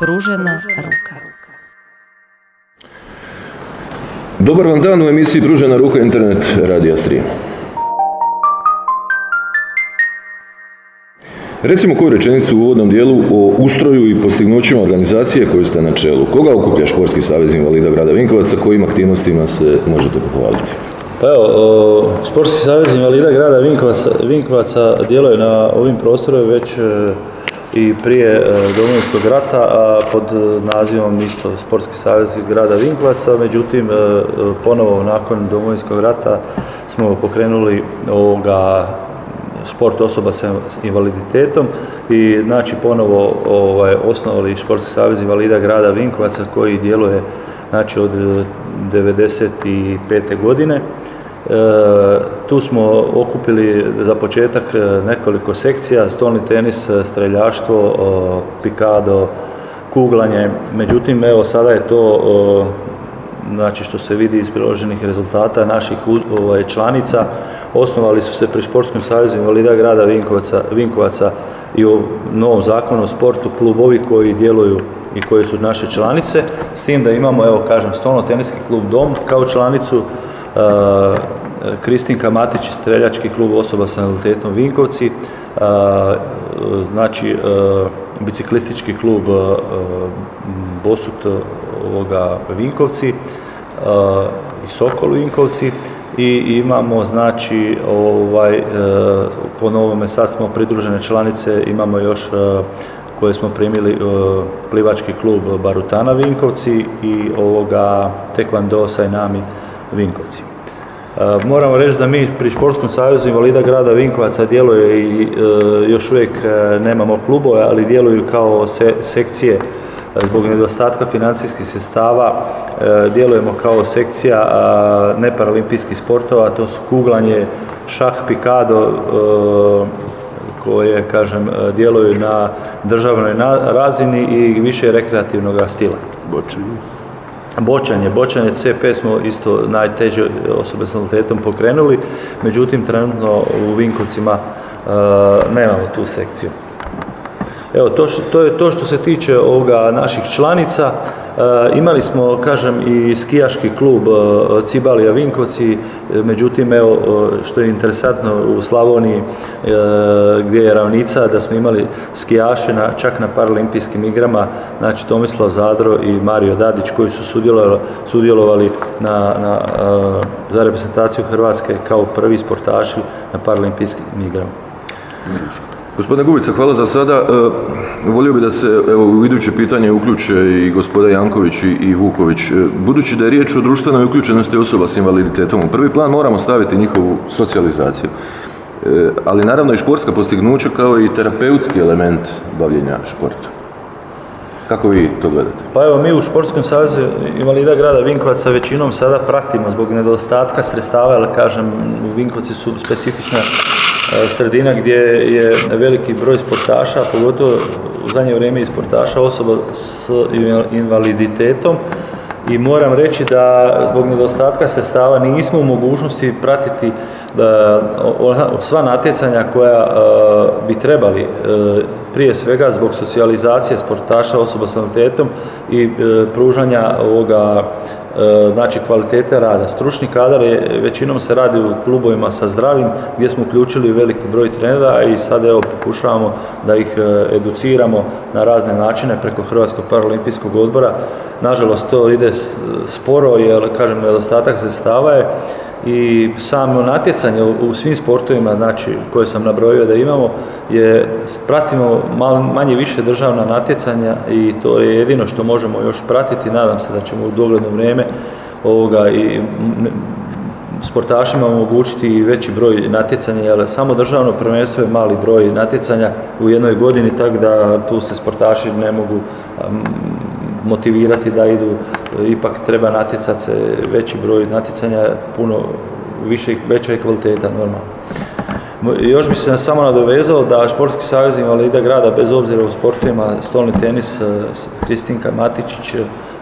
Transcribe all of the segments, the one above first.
Pružena ruka. Dobar vam dan u emisiji Pružena ruka internet radija Stream. Recimo koju rečenicu u uvodnom dijelu o ustroju i postignućima organizacije koju ste na čelu. Koga okuplja Športski savez invalida grada Vinkovaca, kojim aktivnostima se možete pohvaliti? Pa evo, Sportski savez invalida grada Vinkovaca, Vinkovaca djeluje na ovim prostorima već e, i prije e, Domovinskog rata, a pod nazivom isto Sportski savez grada Vinkovaca, međutim e, ponovo nakon Domovinskog rata smo pokrenuli ovoga sport osoba sa invaliditetom i znači ponovo ovaj, osnovali Sportski savez invalida grada Vinkovaca koji djeluje znači od 95. godine. E, tu smo okupili za početak nekoliko sekcija, stolni tenis, streljaštvo, pikado, kuglanje. Međutim, evo sada je to znači što se vidi iz priloženih rezultata naših ovaj, članica, osnovali su se pri Športskom savezu invalida grada Vinkovaca, Vinkovaca i u novom zakonu o sportu klubovi koji djeluju i koji su naše članice, s tim da imamo, evo kažem, stolno teniski klub Dom kao članicu, Kristinka Matić, streljački klub osoba sa invaliditetom Vinkovci, uh, znači uh, biciklistički klub Bosut ovoga Vinkovci i Sokol Vinkovci, i imamo znači ovaj po novome sad smo pridružene članice imamo još koje smo primili plivački klub Barutana Vinkovci i ovoga Tekvando Sajnami Vinkovci. Moramo reći da mi pri Športskom savezu invalida grada Vinkovaca djeluje i još uvijek nemamo klubove, ali djeluju kao sekcije zbog nedostatka financijskih sredstava e, djelujemo kao sekcija neparalimpijskih sportova, to su kuglanje, šah, pikado, e, koje, kažem, djeluju na državnoj razini i više rekreativnog stila. Bočanje. Bočanje. Bočanje CP smo isto najteže osobe s invaliditetom pokrenuli, međutim trenutno u Vinkovcima e, nemamo tu sekciju. Evo, to, to je to što se tiče ovoga naših članica. E, imali smo, kažem, i skijaški klub e, Cibalija Vinkovci, međutim, evo, što je interesantno u Slavoniji, e, gdje je ravnica, da smo imali skijaše na, čak na paralimpijskim igrama, znači Tomislav Zadro i Mario Dadić koji su sudjelovali, sudjelovali na, na, za reprezentaciju Hrvatske kao prvi sportaši na paralimpijskim igrama. Gospodine Gubica, hvala za sada. E, volio bi da se evo, u iduće pitanje uključe i gospoda Janković i Vuković. E, budući da je riječ o društvenoj uključenosti osoba s invaliditetom, u prvi plan moramo staviti njihovu socijalizaciju. E, ali naravno i športska postignuća kao i terapeutski element bavljenja športa. Kako vi to gledate? Pa evo, mi u Športskom savezu invalida grada Vinkovaca većinom sada pratimo zbog nedostatka sredstava, ali kažem, u Vinkovci su specifična E, sredina gdje je veliki broj sportaša, pogotovo u zadnje vrijeme i sportaša osoba s invaliditetom. I moram reći da zbog nedostatka sredstava nismo u mogućnosti pratiti da sva natjecanja koja e, bi trebali e, prije svega zbog socijalizacije sportaša osoba s invaliditetom i pružanja ovoga E, znači kvalitete rada. Stručni kadar je, većinom se radi u klubovima sa zdravim gdje smo uključili veliki broj trenera i sad evo pokušavamo da ih e, educiramo na razne načine preko Hrvatskog paralimpijskog odbora. Nažalost to ide sporo jer kažem nedostatak sredstava je i samo natjecanje u svim sportovima znači koje sam nabrojio da imamo je pratimo manje više državna natjecanja i to je jedino što možemo još pratiti. Nadam se da ćemo u dogledno vrijeme ovoga i sportašima omogućiti i veći broj natjecanja, jer samo državno prvenstvo je mali broj natjecanja u jednoj godini, tako da tu se sportaši ne mogu motivirati da idu, ipak treba natjecati se veći broj natjecanja, puno više, veća je kvaliteta normalno. Još bi se samo nadovezao da Športski savez invalida grada, bez obzira u sportovima, stolni tenis, Kristinka Matičić,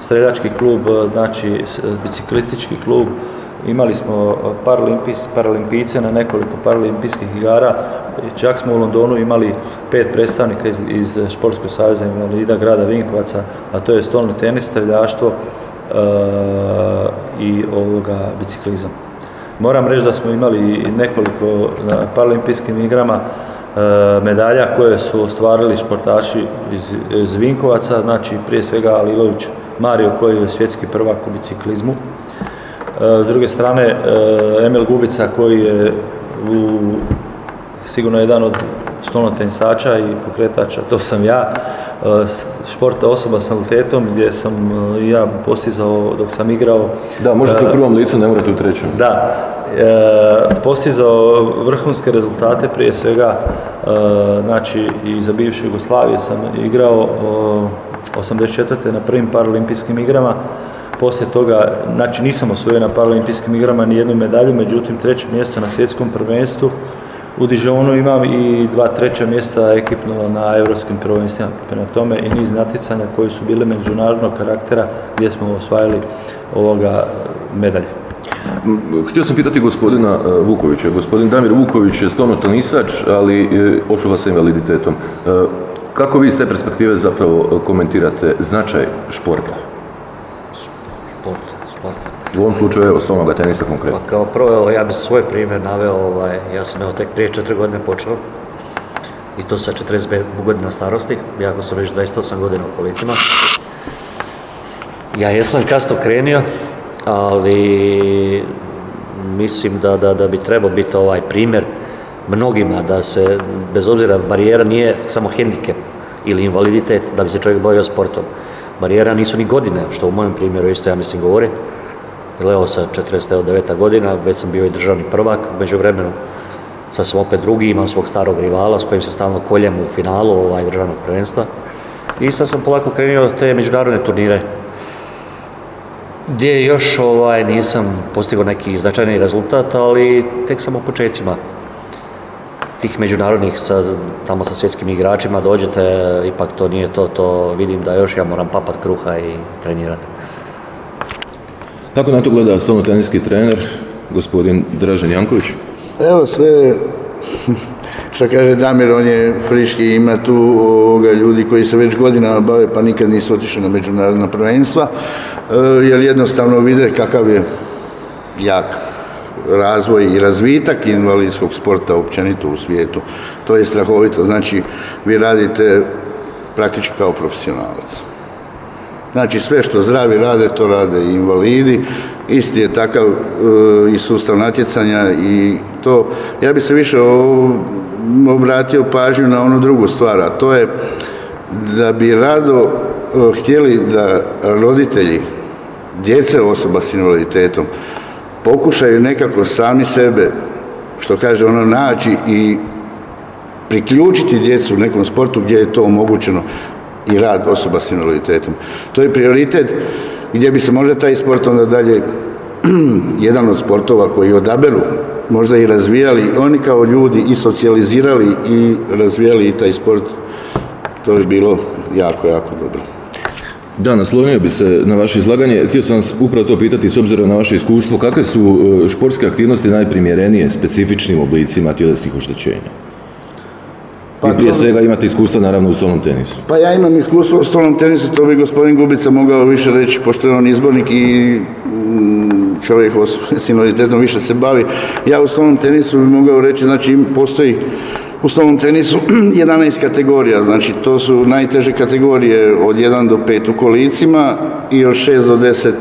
streljački klub, znači biciklistički klub, imali smo paralimpijce, paralimpice na nekoliko paralimpijskih igara, čak smo u Londonu imali pet predstavnika iz, iz Športskog saveza invalida grada Vinkovaca, a to je stolni tenis, streljaštvo e, i ovoga biciklizam. Moram reći da smo imali nekoliko na paralimpijskim igrama e, medalja koje su ostvarili športaši iz, iz Vinkovaca, znači prije svega Alilović Mario koji je svjetski prvak u biciklizmu. E, s druge strane e, Emil Gubica koji je u, sigurno jedan od stolnotenisača i pokretača, to sam ja, športa osoba s invaliditetom gdje sam ja postizao dok sam igrao. Da, možete u prvom licu, ne morate u trećem. Da, postizao vrhunske rezultate prije svega znači i za bivšu Jugoslaviju sam igrao 84. na prvim paralimpijskim igrama poslije toga, znači nisam osvojio na paralimpijskim igrama ni jednu medalju, međutim treće mjesto na svjetskom prvenstvu u Dijonu imam i dva treća mjesta ekipno na europskim prvenstvima. Prema tome i niz natjecanja koji su bile međunarodnog karaktera gdje smo osvajali ovoga medalje. Htio sam pitati gospodina e, Vukovića. Gospodin Damir Vuković je stvarno tenisač, ali osoba sa invaliditetom. E, kako vi iz te perspektive zapravo komentirate značaj športa? U ovom slučaju, evo, stolnoga tenisa konkretno. Pa kao prvo, evo, ja bih svoj primjer naveo, ovaj, ja sam evo tek prije četiri godine počeo i to sa 45 godina starosti, iako sam već 28 godina u kolicima. Ja jesam kasno krenio, ali mislim da, da, da bi trebao biti ovaj primjer mnogima da se, bez obzira, barijera nije samo hendikep ili invaliditet da bi se čovjek bavio sportom. Barijera nisu ni godine, što u mojem primjeru isto ja mislim govori. Jer evo sa 49. godina, već sam bio i državni prvak, među vremenu sad sam opet drugi, imam svog starog rivala s kojim se stalno koljem u finalu ovaj, državnog prvenstva. I sad sam polako krenuo te međunarodne turnire gdje još ovaj, nisam postigao neki značajni rezultat, ali tek sam u početcima tih međunarodnih sa, tamo sa svjetskim igračima dođete, ipak to nije to, to vidim da još ja moram papat kruha i trenirati. Kako na to gleda stolno teniski trener, gospodin Dražen Janković? Evo sve, što kaže Damir, on je friški, ima tu ovoga, ljudi koji se već godinama bave pa nikad nisu otišli na međunarodna prvenstva, e, jer jednostavno vide kakav je jak razvoj i razvitak invalidskog sporta općenito u svijetu. To je strahovito. Znači, vi radite praktički kao profesionalac. Znači, sve što zdravi rade, to rade i invalidi. Isti je takav e, i sustav natjecanja i to. Ja bi se više obratio pažnju na onu drugu stvar, a to je da bi rado e, htjeli da roditelji djece osoba s invaliditetom pokušaju nekako sami sebe, što kaže ono, naći i priključiti djecu u nekom sportu gdje je to omogućeno i rad osoba s invaliditetom. To je prioritet gdje bi se možda taj sport onda dalje jedan od sportova koji odaberu možda i razvijali oni kao ljudi i socijalizirali i razvijali i taj sport to bi bilo jako, jako dobro. Da, naslonio bi se na vaše izlaganje. Htio sam vas upravo to pitati s obzirom na vaše iskustvo. Kakve su e, športske aktivnosti najprimjerenije specifičnim oblicima tjelesnih oštećenja? Pa, I prije svega imate iskustva naravno u stolnom tenisu. Pa ja imam iskustvo u stolnom tenisu, to bi gospodin Gubica mogao više reći, pošto je on izbornik i mm, čovjek s invaliditetom više se bavi. Ja u stolnom tenisu bi mogao reći, znači postoji u stolnom tenisu 11 kategorija, znači to su najteže kategorije od 1 do 5 u kolicima i od 6 do 10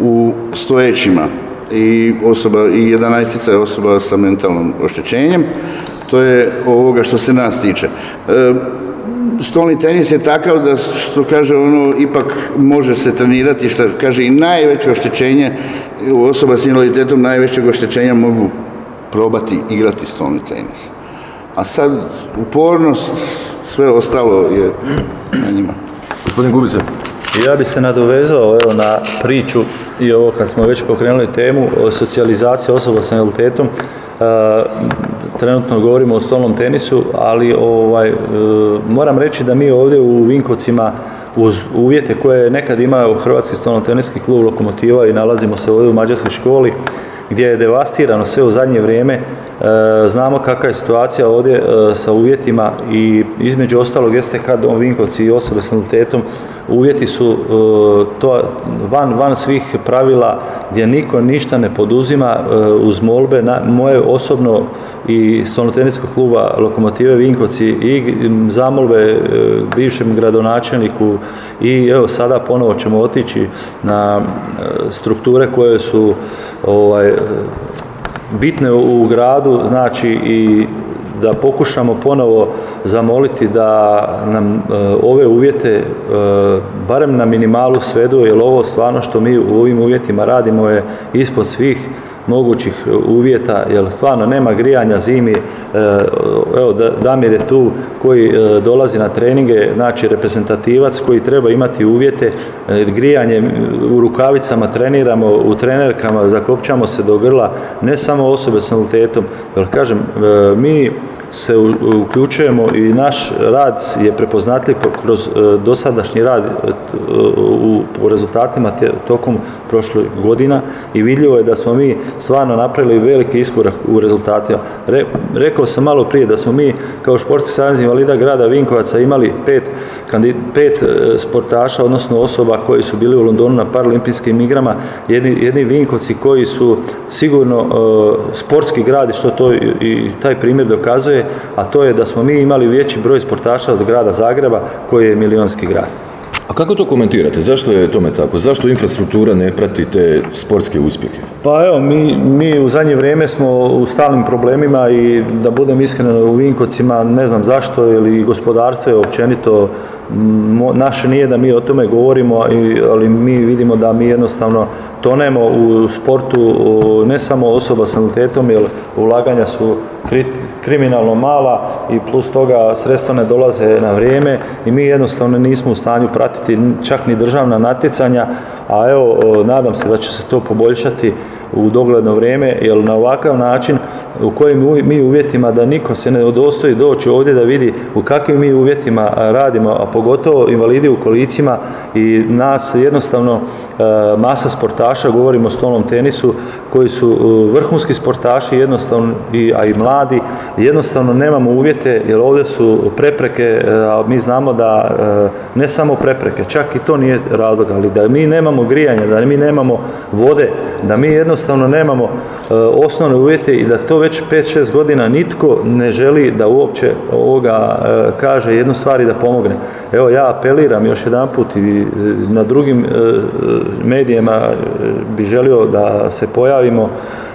u stojećima i osoba i 11 je osoba sa mentalnom oštećenjem. To je ovoga što se nas tiče. E, stolni tenis je takav da što kaže ono ipak može se trenirati što kaže i najveće oštećenje osoba s invaliditetom najvećeg oštećenja mogu probati igrati stolni tenis a sad upornost, sve ostalo je na njima. Gospodin Gubice. Ja bi se nadovezao evo, na priču i ovo kad smo već pokrenuli temu o socijalizaciji osoba s invaliditetom. E, trenutno govorimo o stolnom tenisu, ali ovaj, e, moram reći da mi ovdje u Vinkovcima uz uvjete koje je nekad imao Hrvatski stolnoteniski klub Lokomotiva i nalazimo se ovdje u mađarskoj školi gdje je devastirano sve u zadnje vrijeme. E, znamo kakva je situacija ovdje e, sa uvjetima i između ostalog jeste kad Vinkovci i osobe s invaliditetom uvjeti su e, to van, van svih pravila gdje niko ništa ne poduzima uz molbe na, moje osobno i stolnoteniskog kluba Lokomotive Vinkovci i zamolbe bivšem gradonačelniku i evo sada ponovo ćemo otići na strukture koje su ovaj, bitne u gradu, znači i da pokušamo ponovo zamoliti da nam e, ove uvjete e, barem na minimalu svedu, jer ovo stvarno što mi u ovim uvjetima radimo je ispod svih mogućih uvjeta, jer stvarno nema grijanja zimi, e, evo Damir je tu koji dolazi na treninge, znači reprezentativac koji treba imati uvjete, grijanje u rukavicama treniramo, u trenerkama, zakopčamo se do grla, ne samo osobe s invaliditetom, jer kažem, mi se uključujemo i naš rad je prepoznatljiv kroz e, dosadašnji rad e, u rezultatima tokom prošlih godina i vidljivo je da smo mi stvarno napravili veliki iskorak u rezultatima. rekao sam malo prije da smo mi kao Športski savez invalida grada Vinkovaca imali pet, pet e, sportaša, odnosno osoba koji su bili u Londonu na paralimpijskim igrama, jedni, jedni Vinkovci koji su sigurno sportski grad što to i taj primjer dokazuje a to je da smo mi imali veći broj sportaša od grada Zagreba koji je milionski grad. A kako to komentirate? Zašto je tome tako? Zašto infrastruktura ne prati te sportske uspjehe? Pa evo, mi, mi u zadnje vrijeme smo u stalnim problemima i da budem iskren u Vinkovcima, ne znam zašto, ili gospodarstvo je općenito, naše nije da mi o tome govorimo, ali mi vidimo da mi jednostavno tonemo u sportu ne samo osoba s invaliditetom jer ulaganja su kriminalno mala i plus toga sredstva ne dolaze na vrijeme i mi jednostavno nismo u stanju pratiti čak ni državna natjecanja, a evo nadam se da će se to poboljšati u dogledno vrijeme jer na ovakav način u kojim mi uvjetima da niko se ne odostoji doći ovdje da vidi u kakvim mi uvjetima radimo, a pogotovo invalidi u kolicima i nas jednostavno masa sportaša, govorimo o stolnom tenisu, koji su vrhunski sportaši jednostavno, a i mladi, jednostavno nemamo uvjete jer ovdje su prepreke, a mi znamo da ne samo prepreke, čak i to nije razlog, ali da mi nemamo grijanja, da mi nemamo vode, da mi jednostavno nemamo osnovne uvjete i da to već 5-6 godina nitko ne želi da uopće ovoga kaže jednu stvar i da pomogne. Evo ja apeliram još jedan put i na drugim medijima bi želio da se pojavimo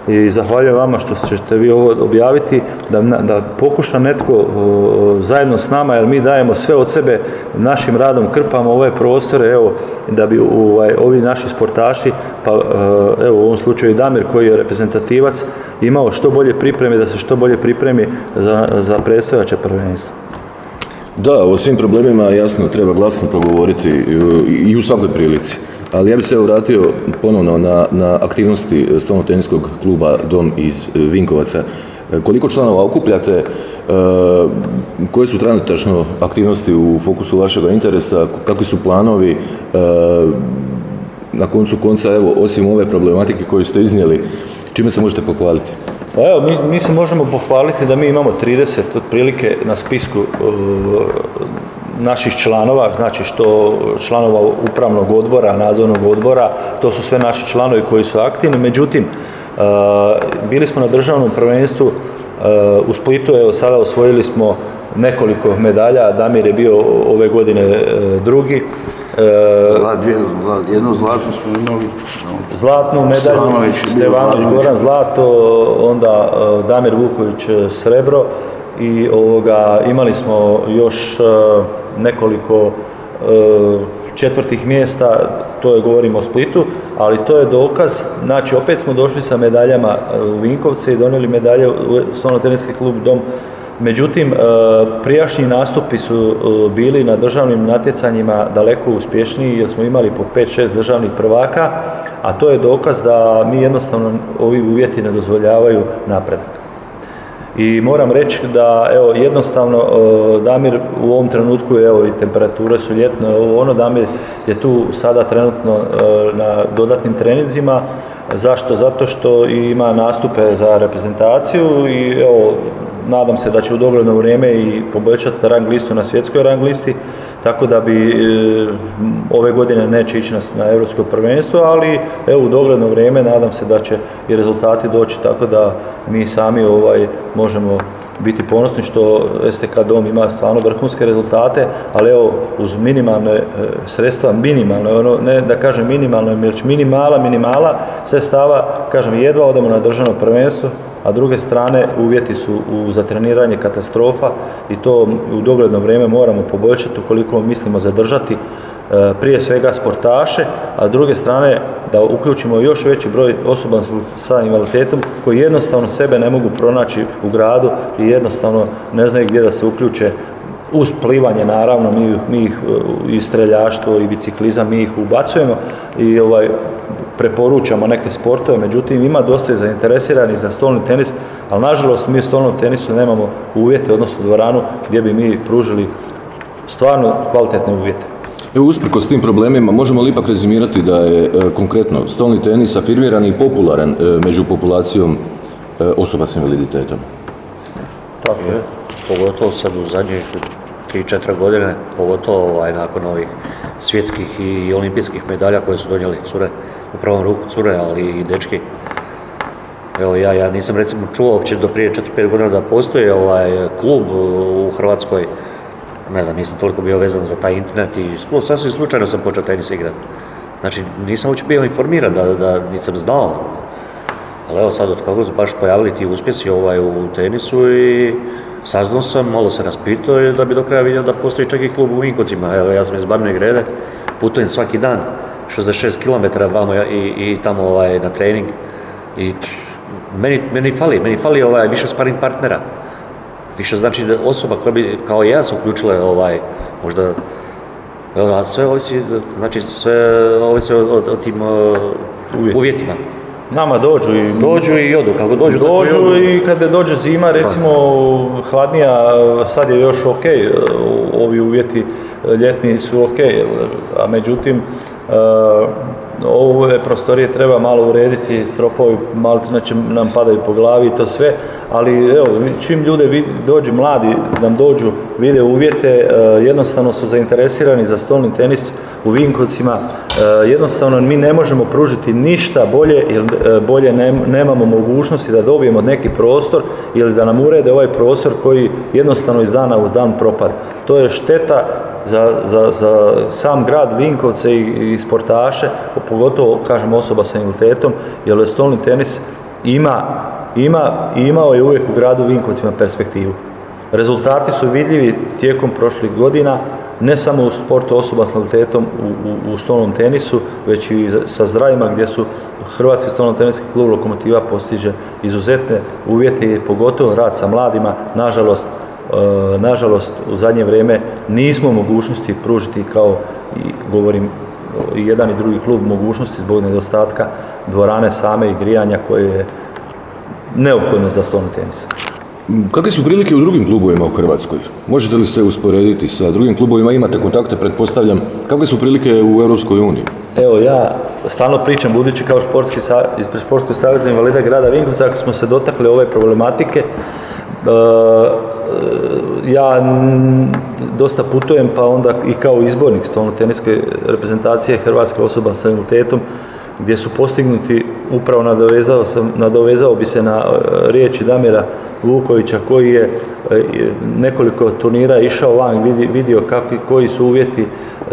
i zahvaljujem vama što ćete vi ovo objaviti, da, da pokuša netko zajedno s nama, jer mi dajemo sve od sebe našim radom, krpamo ove prostore, evo, da bi ovaj, ovi naši sportaši, pa evo u ovom slučaju i Damir koji je reprezentativac, imao što bolje pripreme, da se što bolje pripremi za, za predstojače prvenstva. Da, o svim problemima jasno treba glasno progovoriti i u svakoj prilici. Ali ja bih se vratio ponovno na, na aktivnosti stolno teniskog kluba Dom iz Vinkovaca. Koliko članova okupljate, e, koje su trenutačno aktivnosti u fokusu vašeg interesa, kakvi su planovi, e, na koncu konca, evo, osim ove problematike koju ste iznijeli, čime se možete pohvaliti? Pa evo, mi, mi se možemo pohvaliti da mi imamo 30 otprilike na spisku naših članova, znači što članova upravnog odbora, nadzornog odbora, to su sve naši članovi koji su aktivni, međutim, uh, bili smo na državnom prvenstvu uh, u Splitu, evo sada osvojili smo nekoliko medalja, Damir je bio ove godine drugi, jednu zlatnu smo imali. Zlatnu medalju, Stevanović Goran zlato, onda e, Damir Vuković e, srebro. I ovoga, imali smo još e, nekoliko četvrtih mjesta, to je govorimo o Splitu, ali to je dokaz, znači opet smo došli sa medaljama u Vinkovce i donijeli medalje u Stolno teniski klub Dom Međutim, e, prijašnji nastupi su e, bili na državnim natjecanjima daleko uspješniji jer smo imali po 5-6 državnih prvaka, a to je dokaz da mi jednostavno ovi uvjeti ne dozvoljavaju napredak. I moram reći da evo jednostavno e, Damir u ovom trenutku evo i temperature su ljetne, ono Damir je tu sada trenutno e, na dodatnim treninzima. Zašto? Zato što ima nastupe za reprezentaciju i evo nadam se da će u dogledno vrijeme i poboljšati rang listu na svjetskoj rang listi tako da bi e, ove godine neće ići na, na europsko prvenstvo, ali evo u dogledno vrijeme nadam se da će i rezultati doći tako da mi sami ovaj možemo biti ponosni što STK Dom ima stvarno vrhunske rezultate, ali evo uz minimalne e, sredstva, minimalne, ono, ne da kažem minimalno, već minimala, minimala sredstava, kažem jedva odemo na državno prvenstvo, a druge strane uvjeti su u, za treniranje katastrofa i to u dogledno vrijeme moramo poboljšati ukoliko mislimo zadržati e, prije svega sportaše, a s druge strane da uključimo još veći broj osoba sa invaliditetom koji jednostavno sebe ne mogu pronaći u gradu i jednostavno ne znaju gdje da se uključe uz plivanje naravno, mi, mi ih e, i streljaštvo i biciklizam, mi ih ubacujemo i ovaj, preporučamo neke sportove, međutim ima dosta zainteresirani za stolni tenis, ali nažalost mi u stolnom tenisu nemamo uvjete, odnosno dvoranu gdje bi mi pružili stvarno kvalitetne uvjete. Evo, usprkos tim problemima, možemo li ipak rezimirati da je e, konkretno stolni tenis afirmiran i popularan e, među populacijom e, osoba s invaliditetom? Tako je, pogotovo sad u zadnjih 3-4 godine, pogotovo ovaj, nakon ovih svjetskih i olimpijskih medalja koje su donijeli cure, u prvom ruku cure, ali i dečki. Evo ja, ja nisam recimo čuo uopće do prije 4-5 godina da postoji ovaj klub u Hrvatskoj, ne znam, nisam toliko bio vezan za taj internet i sasvim slučajno sam počeo tenis igrati. Znači nisam uopće bio informiran da, da nisam znao. Ali evo sad od kako su baš pojavili ti uspjesi ovaj u tenisu i saznao sam, malo se raspitao da bi do kraja vidio da postoji čak i klub u Vinkovcima. Evo ja sam iz Barne Grede, putujem svaki dan 66 km vamo i, i tamo ovaj, na trening i meni, meni fali, meni fali ovaj, više sparing partnera. Više znači da osoba koja bi kao ja se uključila ovaj, možda a sve ovisi, znači sve ovisi o, o, o tim uh, uvjetima. Nama dođu i... Dođu i odu, kako dođu, dođu tako i, i kada dođe zima, recimo hladnija, sad je još ok, ovi uvjeti ljetni su ok, a međutim, ove prostorije treba malo urediti, stropovi malo znači nam padaju po glavi i to sve, ali evo, čim ljude dođu mladi, nam dođu, vide uvjete, e, jednostavno su zainteresirani za stolni tenis u Vinkovcima, e, jednostavno mi ne možemo pružiti ništa bolje jer e, bolje nemamo mogućnosti da dobijemo neki prostor ili da nam urede ovaj prostor koji jednostavno iz dana u dan propad. To je šteta za, za, za sam grad Vinkovce i, i sportaše, pogotovo kažem osoba sa invaliditetom, jer stolni tenis ima, ima, imao je uvijek u gradu Vinkovcima perspektivu. Rezultati su vidljivi tijekom prošlih godina, ne samo u sportu osoba s invaliditetom u, u, u stolnom tenisu, već i sa zdravima gdje su Hrvatski stolno teniski klub Lokomotiva postiže izuzetne uvjete i pogotovo rad sa mladima. Nažalost, nažalost u zadnje vrijeme nismo mogućnosti pružiti kao i govorim i jedan i drugi klub mogućnosti zbog nedostatka dvorane same i grijanja koje je neophodno za stolni tenis. Kakve su prilike u drugim klubovima u Hrvatskoj? Možete li se usporediti sa drugim klubovima? Imate kontakte, pretpostavljam. Kakve su prilike u Europskoj uniji? Evo, ja stalno pričam, budući kao športski ispred Sportskog saveza invalida grada Vinkovca, ako smo se dotakli ove problematike, e, ja dosta putujem pa onda i kao izbornik stolno teniske reprezentacije Hrvatske osoba sa invaliditetom gdje su postignuti, upravo nadovezao, sam, nadovezao bi se na e, riječi Damira Vukovića koji je e, nekoliko turnira išao van, vidio kakvi, koji su uvjeti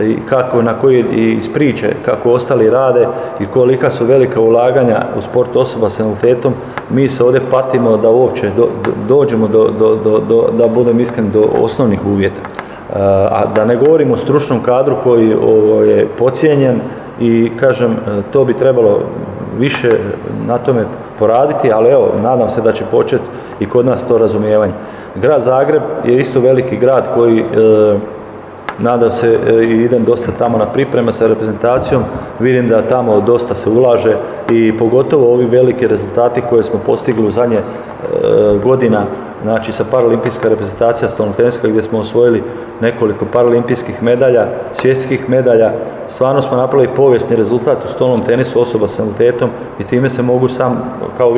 i kako, na koji iz priče, kako ostali rade i kolika su velika ulaganja u sport osoba s invaliditetom, mi se ovdje patimo da uopće do, dođemo do, do, da budem iskren, do osnovnih uvjeta. E, a da ne govorimo o stručnom kadru koji je pocijenjen i kažem, e, to bi trebalo više na tome poraditi, ali evo, nadam se da će početi i kod nas to razumijevanje. Grad Zagreb je isto veliki grad koji e, nadam se e, i idem dosta tamo na pripreme sa reprezentacijom, vidim da tamo dosta se ulaže i pogotovo ovi veliki rezultati koje smo postigli u zadnje e, godina znači sa paralimpijska reprezentacija stolnoteniska gdje smo osvojili nekoliko paralimpijskih medalja, svjetskih medalja. Stvarno smo napravili povijesni rezultat u stolnom tenisu osoba s invaliditetom i time se mogu sam kao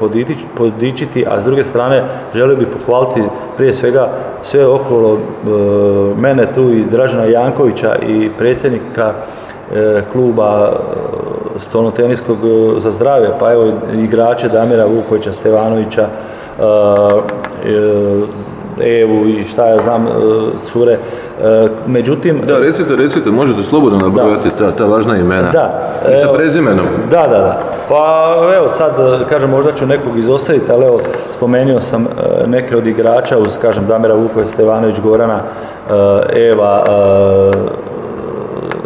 podići- podičiti, a s druge strane želio bih pohvaliti prije svega sve okolo e, mene tu i Dražena Jankovića i predsjednika e, kluba e, stolnoteniskog za zdravlje, pa evo igrače Damira Vukovića, Stevanovića, Evu i šta ja znam, e, cure. E, Međutim, Da, recite, recite, možete slobodno nabrojati ta, ta važna imena. Da, I sa evo. prezimenom. Da, da, da. Pa evo sad, e, kažem, možda ću nekog izostaviti, ali evo, spomenuo sam e, neke od igrača, uz, kažem, Damira Vuković, Stevanović, Gorana, e, Eva, e,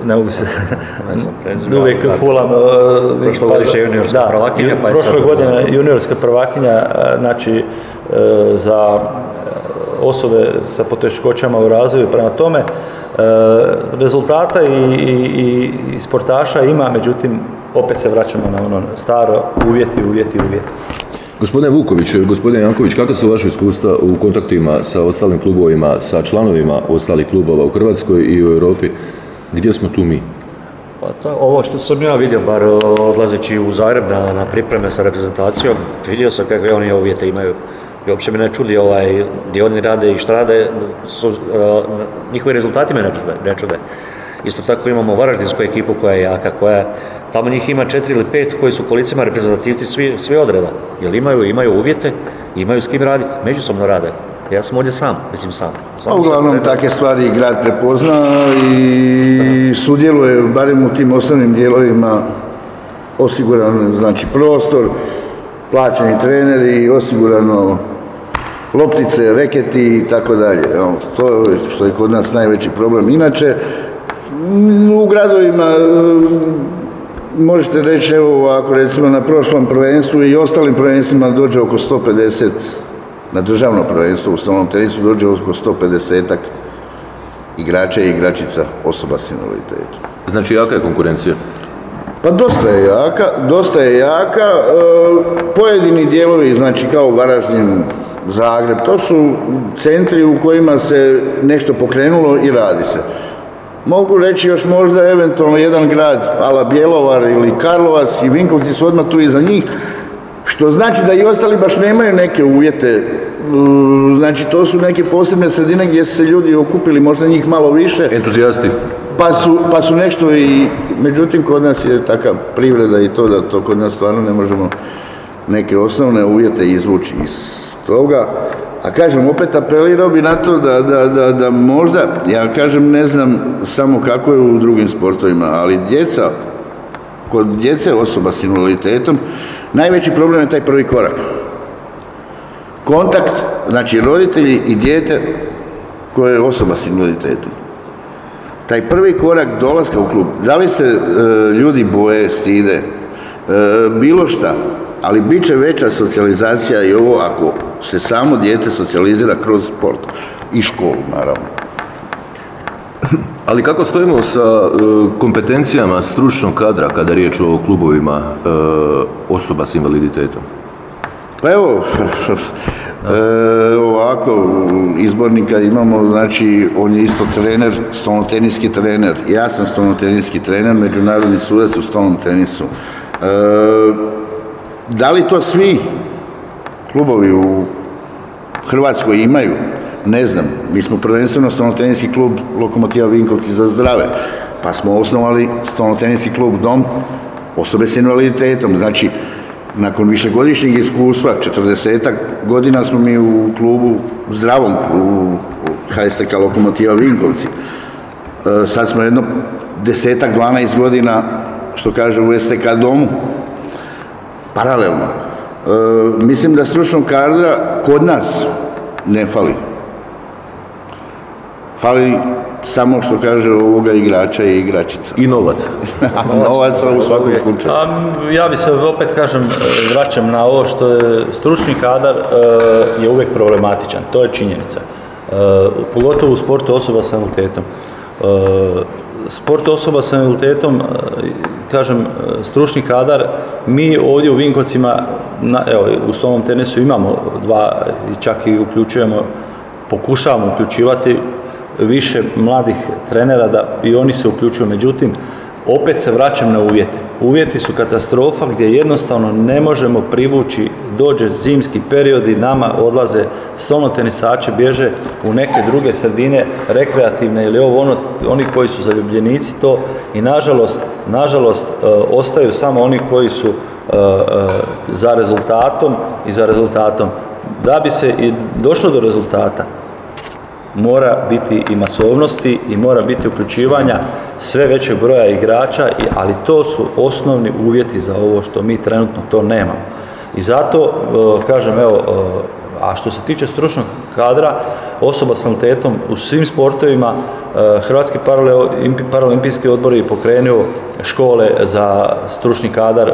ne mogu se, prezime, uvijek ali da. fulam. e, Prošlogodišnja juniorska da, prvakinja, pa sad- Prošle godine juniorska prvakinja, e, znači, e, za osobe sa poteškoćama u razvoju. Prema tome, rezultata i, i, i- i sportaša ima, međutim, opet se vraćamo na ono staro, uvjeti, uvjeti, uvjeti. Gospodine Vuković, gospodine Janković, kakva su vaše iskustva u kontaktima sa ostalim klubovima, sa članovima ostalih klubova u Hrvatskoj i u Europi? Gdje smo tu mi? Pa ovo što sam ja vidio, bar odlazeći u Zagreb na, na pripreme sa reprezentacijom, vidio sam kakve oni uvjete imaju. I uopće me ne čudi ovaj, gdje oni rade i šta rade, su, uh, njihovi rezultati me ne čude. Isto tako imamo Varaždinsku ekipu koja je jaka, koja tamo njih ima četiri ili pet koji su kolicima reprezentativci svi, svi odreda. Jer imaju, imaju uvjete, imaju s kim raditi, međusobno rade. Ja sam ovdje sam, mislim sam. sam Pa uglavnom takve stvari grad prepozna i sudjeluje barem u tim osnovnim dijelovima osiguran znači prostor, plaćeni treneri, osigurano loptice, reketi i tako dalje. To je što je kod nas najveći problem. Inače, u gradovima možete reći, evo ovako, recimo na prošlom prvenstvu i ostalim prvenstvima dođe oko 150, na državno prvenstvo u stolnom tenisu dođe oko 150 igrača i igračica osoba s invaliditetom. Znači, jaka je konkurencija? Pa dosta je jaka, dosta je jaka. E, pojedini dijelovi, znači kao Varaždin, Zagreb, to su centri u kojima se nešto pokrenulo i radi se. Mogu reći još možda eventualno jedan grad, ala Bjelovar ili Karlovac i Vinkovci su odmah tu iza njih, što znači da i ostali baš nemaju neke uvjete. E, Znači to su neke posebne sredine gdje su se ljudi okupili, možda njih malo više. Entuzijasti? Pa su, pa su nešto i, međutim kod nas je takav privreda i to da to kod nas stvarno ne možemo neke osnovne uvjete izvući iz toga. A kažem, opet apelirao bi na to da, da, da, da možda, ja kažem ne znam samo kako je u drugim sportovima, ali djeca, kod djece osoba s invaliditetom, najveći problem je taj prvi korak. Kontakt, znači roditelji i dijete koje je osoba s invaliditetom taj prvi korak dolaska u klub, da li se e, ljudi boje, stide, e, bilo šta, ali bit će veća socijalizacija i ovo ako se samo dijete socijalizira kroz sport i školu, naravno. Ali kako stojimo sa e, kompetencijama stručnog kadra kada je riječ o klubovima e, osoba s invaliditetom? Pa evo, e, ovako, izbornika imamo, znači, on je isto trener, stolnoteniski trener. Ja sam stolnoteniski trener, međunarodni sudac u stolnom tenisu. E, da li to svi klubovi u Hrvatskoj imaju? Ne znam. Mi smo prvenstveno stolnoteniski klub Lokomotiva Vinkovci za zdrave, pa smo osnovali stolnoteniski klub Dom osobe s invaliditetom. Znači, nakon višegodišnjeg iskustva, 40 godina smo mi u klubu, zdravom klubu HSTK Lokomotiva Vinkovci. E, sad smo jedno desetak, 12 godina, što kaže u STK domu, paralelno. E, mislim da stručnog kadra kod nas ne fali. Fali samo što kaže ovoga igrača i igračica. I novac. Novaca u svakom slučaju. A, ja bi se opet kažem, e, vraćam na ovo što je stručni kadar e, je uvijek problematičan, to je činjenica. E, pogotovo u sportu osoba sa invaliditetom. sport osoba sa invaliditetom, kažem, stručni kadar, mi ovdje u Vinkovcima, evo, u stolnom tenisu imamo dva, čak i uključujemo, pokušavamo uključivati više mladih trenera da i oni se uključuju. Međutim, opet se vraćam na uvjete. Uvjeti su katastrofa gdje jednostavno ne možemo privući, dođe zimski period i nama odlaze stolno tenisači, bježe u neke druge sredine, rekreativne ili ovo ono, oni koji su zaljubljenici to i nažalost, nažalost e, ostaju samo oni koji su e, e, za rezultatom i za rezultatom. Da bi se i došlo do rezultata, mora biti i masovnosti i mora biti uključivanja sve većeg broja igrača, ali to su osnovni uvjeti za ovo što mi trenutno to nemamo. I zato, e, kažem, evo, e, a što se tiče stručnog kadra, osoba s invaliditetom u svim sportovima, e, Hrvatski paralimpijski odbor je pokrenuo škole za stručni kadar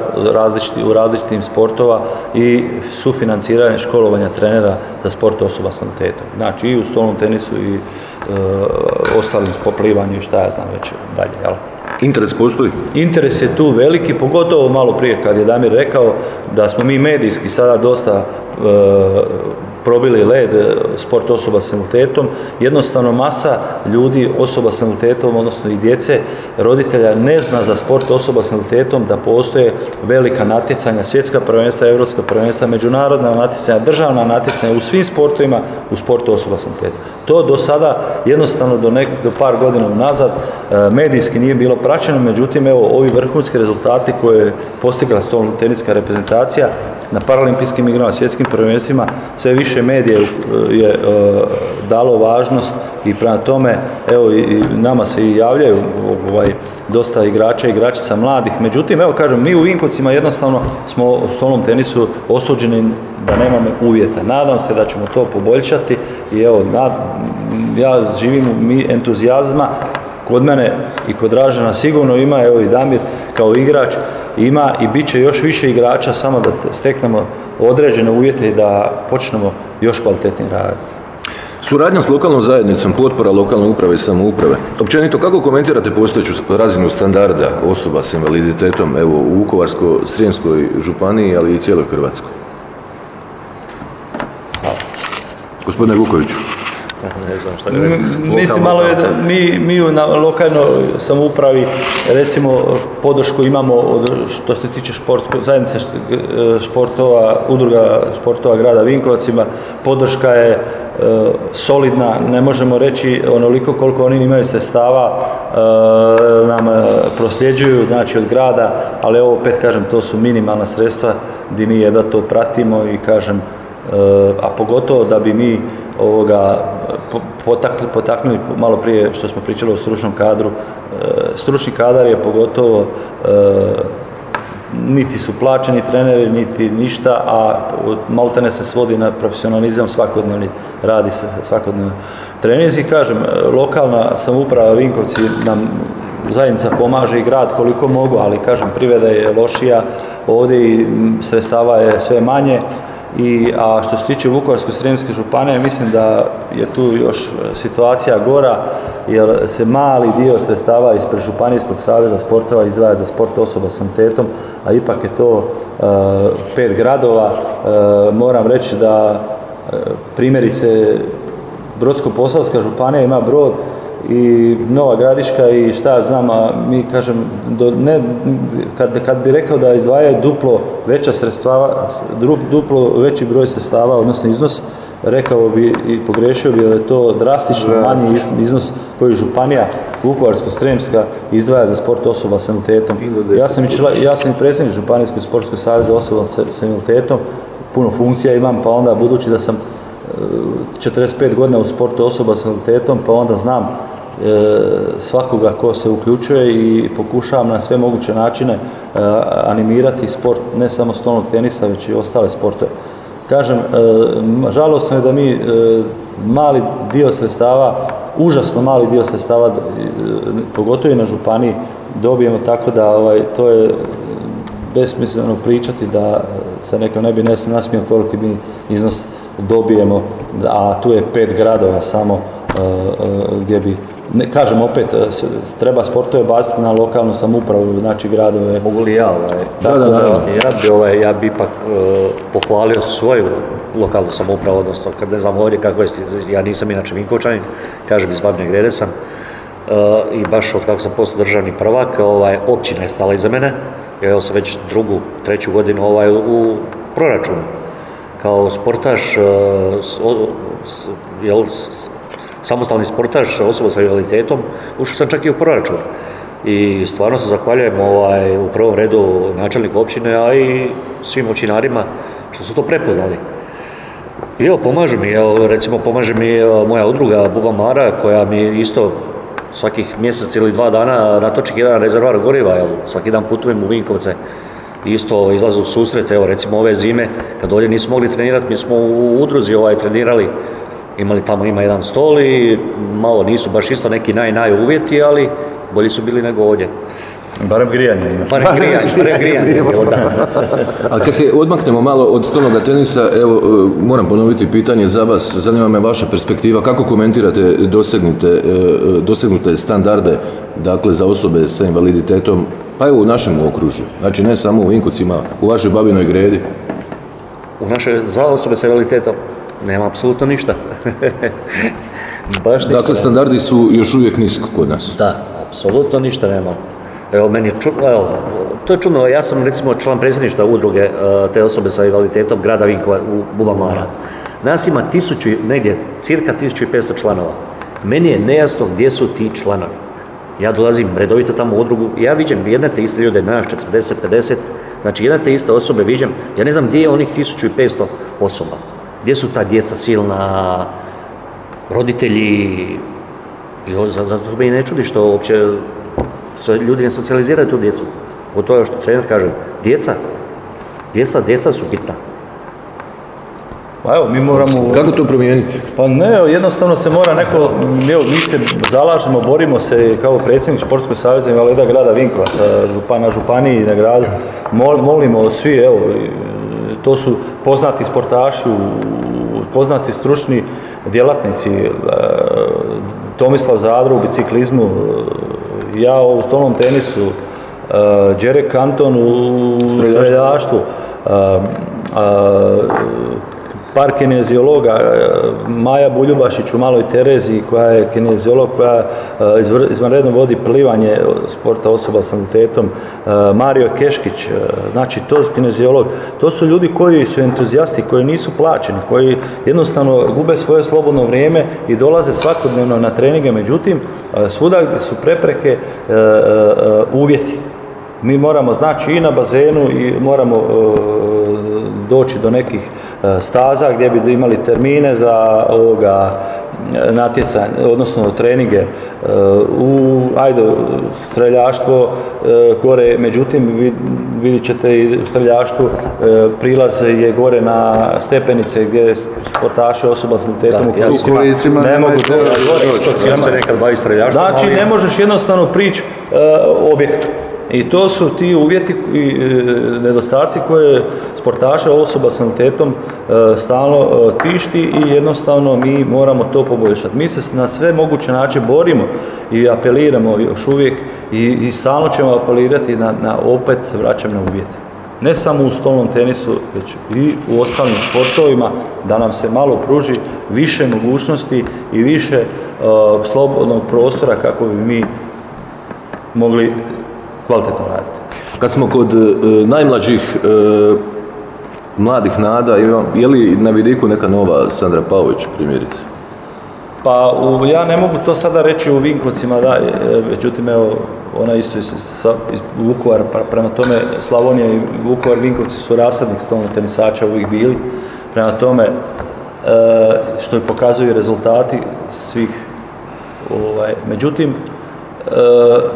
u različitim sportova i sufinanciranje školovanja trenera za sport osoba s invaliditetom. Znači i u stolnom tenisu i e, ostalim poplivanju i šta ja znam već dalje. Jel? Interes postoji? Interes je tu veliki, pogotovo malo prije kad je Damir rekao da smo mi medijski sada dosta e, probili led e, sport osoba s invaliditetom, jednostavno masa ljudi osoba s invaliditetom, odnosno i djece, roditelja ne zna za sport osoba s invaliditetom da postoje velika natjecanja, svjetska prvenstva, europska prvenstva, međunarodna natjecanja, državna natjecanja u svim sportovima u sportu osoba s invaliditetom. To do sada jednostavno do, nek, do par godina nazad e, medijski nije bilo praćeno, međutim evo ovi vrhunski rezultati koje je postigla stolno teniska reprezentacija na paralimpijskim igrama, svjetskim prvenstvima, sve više medije je e, dalo važnost i prema tome, evo i nama se i javljaju ovaj, dosta igrača i igračica mladih. Međutim, evo kažem, mi u Vinkovcima jednostavno smo u stolnom tenisu osuđeni da nemamo uvjeta. Nadam se da ćemo to poboljšati i evo, ja živim mi entuzijazma kod mene i kod Dražena sigurno ima, evo i Damir kao igrač, ima i bit će još više igrača samo da steknemo određene uvjete i da počnemo još kvalitetnije raditi. Suradnja s lokalnom zajednicom, potpora lokalne uprave i samouprave. Općenito, kako komentirate postojeću razinu standarda osoba s invaliditetom evo, u Vukovarsko-Srijemskoj županiji, ali i cijeloj Hrvatskoj? Gospodine Vukoviću. Ne znam šta Mislim, malo je da mi, mi na lokalnoj samoupravi recimo podršku imamo od, što se tiče športsko, zajednice športova, udruga športova grada Vinkovacima, podrška je e, solidna, ne možemo reći onoliko koliko oni imaju sredstava e, nam e, prosljeđuju znači od grada, ali ovo opet kažem to su minimalna sredstva gdje mi je da to pratimo i kažem a pogotovo da bi mi ovoga potakli, potaknuli malo prije što smo pričali o stručnom kadru. E, stručni kadar je pogotovo e, niti su plaćeni treneri, niti ništa, a maltene se svodi na profesionalizam svakodnevni, radi se svakodnevno. Treninzi, kažem, lokalna samouprava Vinkovci nam zajednica pomaže i grad koliko mogu, ali kažem, priveda je lošija, ovdje i sredstava je sve manje, i, a što se tiče Vukovarsko-srijemske županije, mislim da je tu još situacija gora, jer se mali dio sredstava ispred Županijskog saveza sportova izdvaja za sport osoba s antetom, a ipak je to e, pet gradova. E, moram reći da e, primjerice Brodsko-posavska županija ima brod i Nova Gradiška i šta ja znam, a mi kažem, do, ne, kad, kad bi rekao da izdvajaju duplo veća sredstava, duplo veći broj sredstava, odnosno iznos, rekao bi i pogrešio bi da je to drastično manji iznos koji županija Vukovarsko-Sremska izdvaja za sport osoba s invaliditetom. Ja sam, i ja sam i predsjednik Županijskog sportskog saveza osoba s invaliditetom, puno funkcija imam, pa onda budući da sam 45 godina u sportu osoba s invaliditetom, pa onda znam e, svakoga ko se uključuje i pokušavam na sve moguće načine e, animirati sport ne samo stolnog tenisa, već i ostale sportove. Kažem, e, žalostno je da mi mali dio sredstava, užasno mali dio sredstava, pogotovo i na županiji, dobijemo tako da ovaj, to je besmisleno pričati da se neko ne bi nasmio koliki bi iznos dobijemo, a tu je pet gradova samo, e, e, gdje bi, ne, kažem opet, e, treba sportove baciti na lokalnu samoupravu, znači gradove. Mogu li ja ovaj? Da, da, da. Ja bi, ovaj, ja bi ipak e, pohvalio svoju lokalnu samoupravu, odnosno kad ne znam ovdje kako je, ja nisam inače Vinkovčanin, kažem iz Babine Grede sam, e, i baš od kako sam postao državni prvak, ovaj, općina je stala iza mene, evo sam već drugu, treću godinu ovaj, u proračunu. Kao sportaš, s, o- s- jel, s- samostalni sportaš, osoba sa invaliditetom, ušao sam čak i u proračun. I stvarno se zahvaljujem ovaj, u prvom redu načelniku općine, a i svim općinarima što su to prepoznali. I evo, pomažu mi, evo, recimo pomaže mi moja udruga Buba Mara koja mi isto svakih mjesec ili dva dana natoči jedan rezervar goriva, evo, svaki dan putujem u Vinkovce isto izlazu u susret, evo recimo ove zime kad ovdje nismo mogli trenirati, mi smo u udruzi ovaj, trenirali, imali tamo ima jedan stol i malo nisu baš isto neki naj naj uvjeti, ali bolji su bili nego ovdje. Barem grijanje ima. Barem grijanje, barem grijanje, evo da. A kad se odmaknemo malo od stolnoga tenisa, evo, e, moram ponoviti pitanje za vas, zanima me vaša perspektiva, kako komentirate dosegnute, e, e, dosegnute standarde, dakle, za osobe sa invaliditetom, pa evo u našem okružju, znači ne samo u Vinkovcima, u vašoj Babinoj gredi, U našoj, za osobe sa invaliditetom nema apsolutno ništa. Baš ništa dakle, standardi su još uvijek nisko kod nas. Da, apsolutno ništa nema. Evo, meni je čudno, evo, to je čudno, ja sam recimo član predsjedništva udruge e, te osobe sa invaliditetom grada Vinkova u Bubamara. Nas ima tisuću, negdje, cirka 1500 članova. Meni je nejasno gdje su ti članovi. Ja dolazim redovito tamo u udrugu, ja viđem jedne te iste ljude, nas 40, 50, znači jedne te iste osobe viđem, ja ne znam gdje je onih 1500 osoba. Gdje su ta djeca silna, roditelji, i zato me i ne čudi što uopće se ljudi ne socijaliziraju tu djecu. O to je što trener kaže, djeca, djeca, djeca su bitna. Pa evo, mi moramo... Kako to promijeniti? Pa ne, jednostavno se mora neko, evo, mi se zalažemo, borimo se kao predsjednik Športskog saveza invalida grada Vinkovaca, župan na županiji na gradu, Mol- molimo svi, evo, i, to su poznati sportaši, poznati stručni djelatnici, e, Tomislav Zadru u biciklizmu, e, ja u stolnom tenisu, e, Đerek Anton u streljaštvu, par kineziologa, e, Maja Buljubašić u Maloj Tereziji koja je kineziolog koja e, izvanredno vodi plivanje sporta osoba s invaliditetom, e, Mario Keškić, znači to je kineziolog, to su ljudi koji su entuzijasti, koji nisu plaćeni, koji jednostavno gube svoje slobodno vrijeme i dolaze svakodnevno na treninge, međutim svuda su prepreke uvjeti. Mi moramo, znači, i na bazenu i moramo doći do nekih staza gdje bi imali termine za ovoga e, natjecanje, odnosno treninge e, u, ajde, streljaštvo e, gore, međutim, vi- vidjet ćete i u streljaštvu e, prilaz je gore na stepenice gdje sportaši osoba s invaliditetom u kolicima ne mogu gore Ja se nekad bavi streljaštvom, Znači, ne možeš jednostavno prići e, objektu. I to su ti uvjeti i e, nedostaci koje sportaša osoba s invaliditetom e, stalno e, tišti i jednostavno mi moramo to poboljšati. Mi se na sve moguće načine borimo i apeliramo još uvijek i, stalno ćemo apelirati na, na opet vraćam na uvjete. Ne samo u stolnom tenisu, već i u ostalim sportovima, da nam se malo pruži više mogućnosti i više slobodnog prostora kako bi mi mogli kvalitetno raditi. Kad smo kod e, najmlađih e, mladih nada, je li na vidiku neka nova Sandra Pavović primjerice? Pa u, ja ne mogu to sada reći u Vinkovcima, da, e, međutim evo, ona isto iz Vukovara, pa prema tome Slavonija i Vukovar, Vinkovci su rasadnik stolno tenisača uvijek bili, prema tome e, što i pokazuju rezultati svih, ovaj, međutim, e,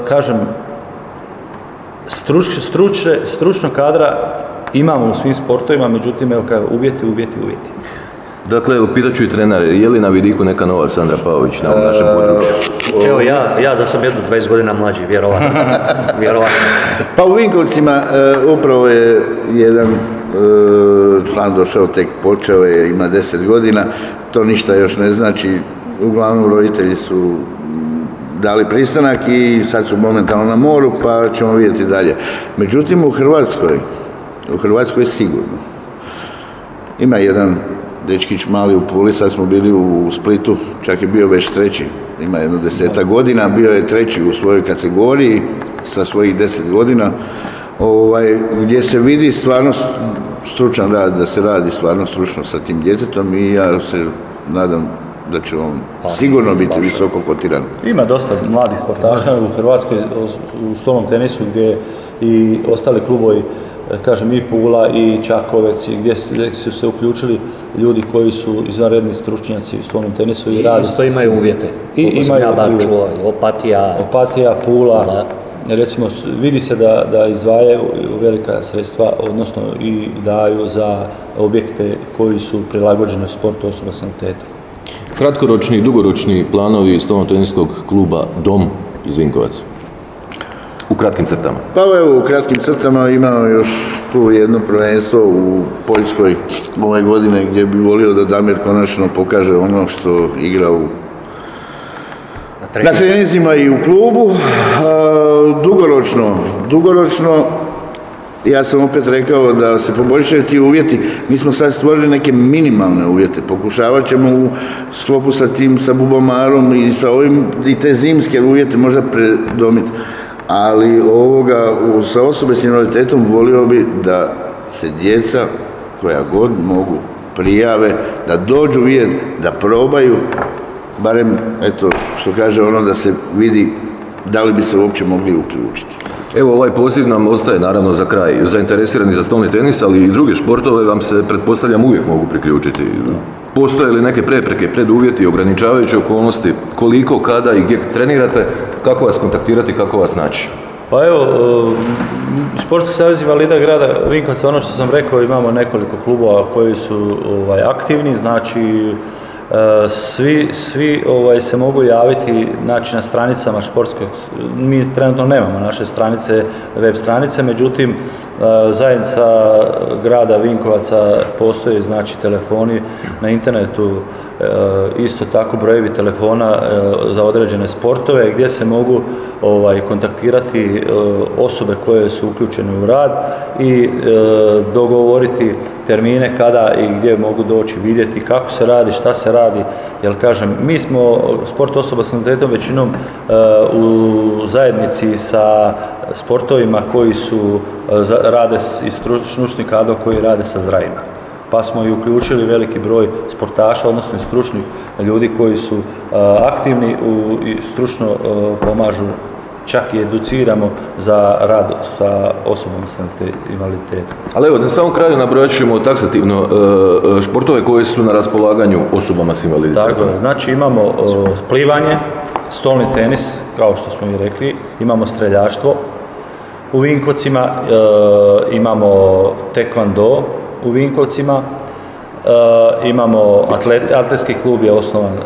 kažem, struč, stručne, stručnog kadra imamo u svim sportovima, međutim, evo, kao uvjeti, uvjeti, uvjeti. Dakle, evo, pitat ću i trenere, je li na vidiku neka nova Sandra Pavović na ovom našem području? Evo ja, ja da sam jedno 20 godina mlađi, vjerovatno. vjerovatno. Pa u Vinkovcima e, upravo je jedan e, član došao, tek počeo je, ima 10 godina, to ništa još ne znači, uglavnom roditelji su dali pristanak i sad su momentalno na moru pa ćemo vidjeti dalje. Međutim u Hrvatskoj, u Hrvatskoj je sigurno. Ima jedan dečkić mali u Puli, sad smo bili u Splitu, čak je bio već treći, ima jedno deseta godina, bio je treći u svojoj kategoriji sa svojih deset godina, ovaj, gdje se vidi stvarno stručan rad, da se radi stvarno stručno sa tim djetetom i ja se nadam da će on sigurno biti visoko kotiran. Ima dosta mladih sportaša u Hrvatskoj u stolnom tenisu gdje i ostali klubovi kažem i Pula i Čakovec gdje su, gdje su se uključili ljudi koji su izvanredni stručnjaci u stolnom tenisu i, I rade. isto imaju uvjete. I imaju uvjete. čuo, i Opatija, Opatija, Pula, Da. recimo vidi se da, da izdvajaju velika sredstva, odnosno i daju za objekte koji su prilagođeni sportu osoba s invaliditetom. Kratkoročni i dugoročni planovi stolno teniskog kluba Dom iz Vinkovaca. U kratkim crtama. Pa evo, u kratkim crtama imamo još tu jedno prvenstvo u Poljskoj ove godine gdje bi volio da Damir konačno pokaže ono što igra u na treninzima i u klubu. Dugoročno, dugoročno, ja sam opet rekao da se poboljšaju ti uvjeti. Mi smo sad stvorili neke minimalne uvjete. Pokušavat ćemo u sklopu sa tim, sa bubomarom i sa ovim, i te zimske uvjete možda predomiti. Ali ovoga, sa osobe s invaliditetom volio bi da se djeca koja god mogu prijave, da dođu vidjeti, da probaju, barem, eto, što kaže ono da se vidi da li bi se uopće mogli uključiti. Evo ovaj poziv nam ostaje naravno za kraj. Zainteresirani za stolni tenis, ali i druge športove vam se pretpostavljam uvijek mogu priključiti. Postoje li neke prepreke, preduvjeti, ograničavajuće okolnosti, koliko, kada i gdje trenirate, kako vas kontaktirati, kako vas naći? Pa evo, e, Športski savez invalida grada Vinkovaca, ono što sam rekao, imamo nekoliko klubova koji su ovaj, aktivni, znači svi, svi ovaj, se mogu javiti znači, na stranicama športskog, mi trenutno nemamo naše stranice, web stranice, međutim e, zajednica grada Vinkovaca postoje znači telefoni na internetu isto tako brojevi telefona e, za određene sportove gdje se mogu ovaj kontaktirati e, osobe koje su uključene u rad i e, dogovoriti termine kada i gdje mogu doći vidjeti kako se radi, šta se radi, jer kažem, mi smo sport osoba s invaliditetom većinom e, u zajednici sa sportovima koji su e, rade s- i stručni kadro koji rade sa zdravima pa smo i uključili veliki broj sportaša, odnosno stručnih ljudi koji su aktivni u, i stručno pomažu, čak i educiramo za rad sa osobama s invaliditetom. Ali evo, na samom kraju nabrojat ćemo taksativno e, e, športove koje su na raspolaganju osobama s invaliditetom. Tako znači imamo a, plivanje, stolni tenis, kao što smo i rekli, imamo streljaštvo, u Vinkovcima e, imamo tekvando u Vinkovcima, e, imamo atlet, atletski klub je osnovan e,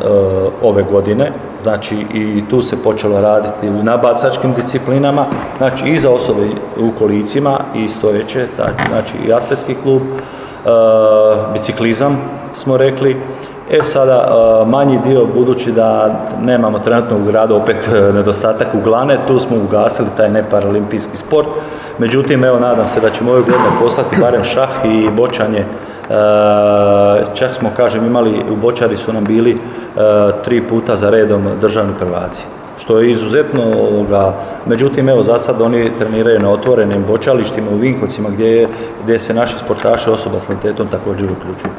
ove godine, znači i tu se počelo raditi na bacačkim disciplinama, znači i za osobe u kolicima i stojeće, znači i atletski klub, e, biciklizam smo rekli, E sada, e, manji dio, budući da nemamo trenutno u gradu opet e, nedostatak uglane, tu smo ugasili taj neparalimpijski sport. Međutim, evo, nadam se da ćemo ove godine poslati barem šah i bočanje. E, Čak smo, kažem, imali, u bočari su nam bili tri puta za redom državni prvaci što je izuzetno ovoga, međutim evo za sad oni treniraju na otvorenim bočalištima u Vinkovcima gdje, je- gdje se naši sportaši osoba s invaliditetom također uključuju.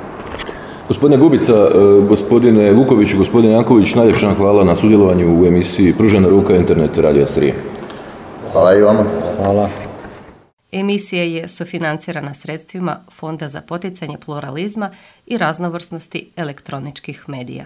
Gospodine Gubica, e, gospodine Vuković i gospodine Janković, najljepša vam hvala na sudjelovanju u emisiji Pružena ruka Internet Radija Srije. Hvala i vama. Hvala. Emisija je sufinancirana sredstvima Fonda za poticanje pluralizma i raznovrsnosti elektroničkih medija.